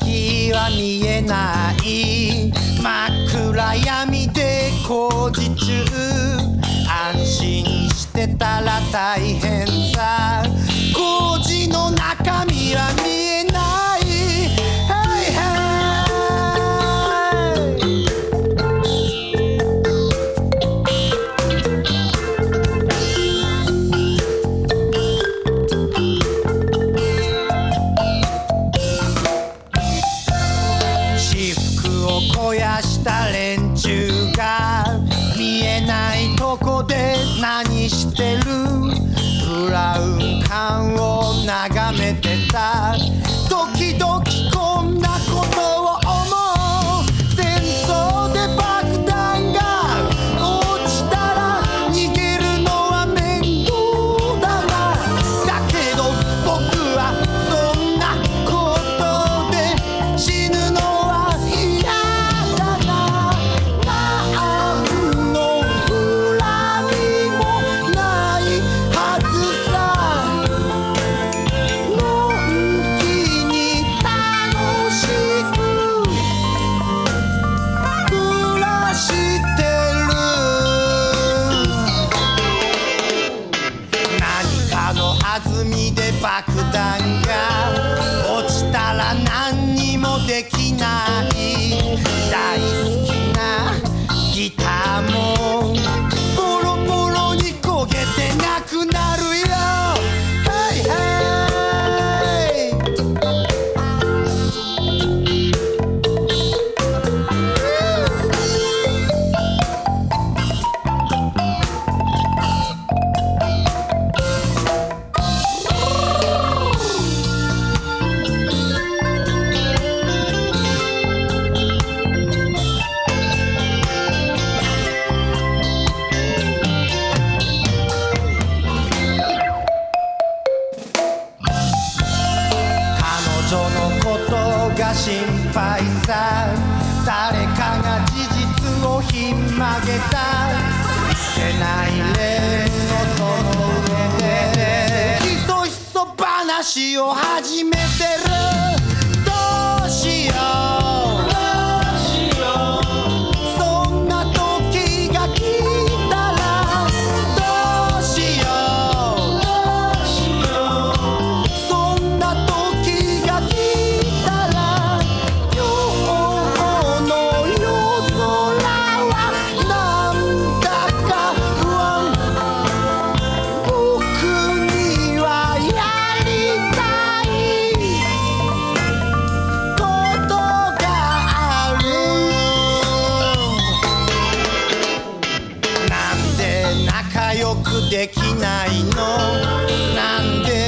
先は見えない。真っ暗闇で工事中。安心してたら大変さ。工事の中身は見見えないとこで何してる？ブラウン管を眺めてた。時々こんなことを弾みで爆弾が心配さ誰かが事実をひん曲げた。いけないレーンをその上で。ひそひそ話を始めてる。仲良くできないの。なんで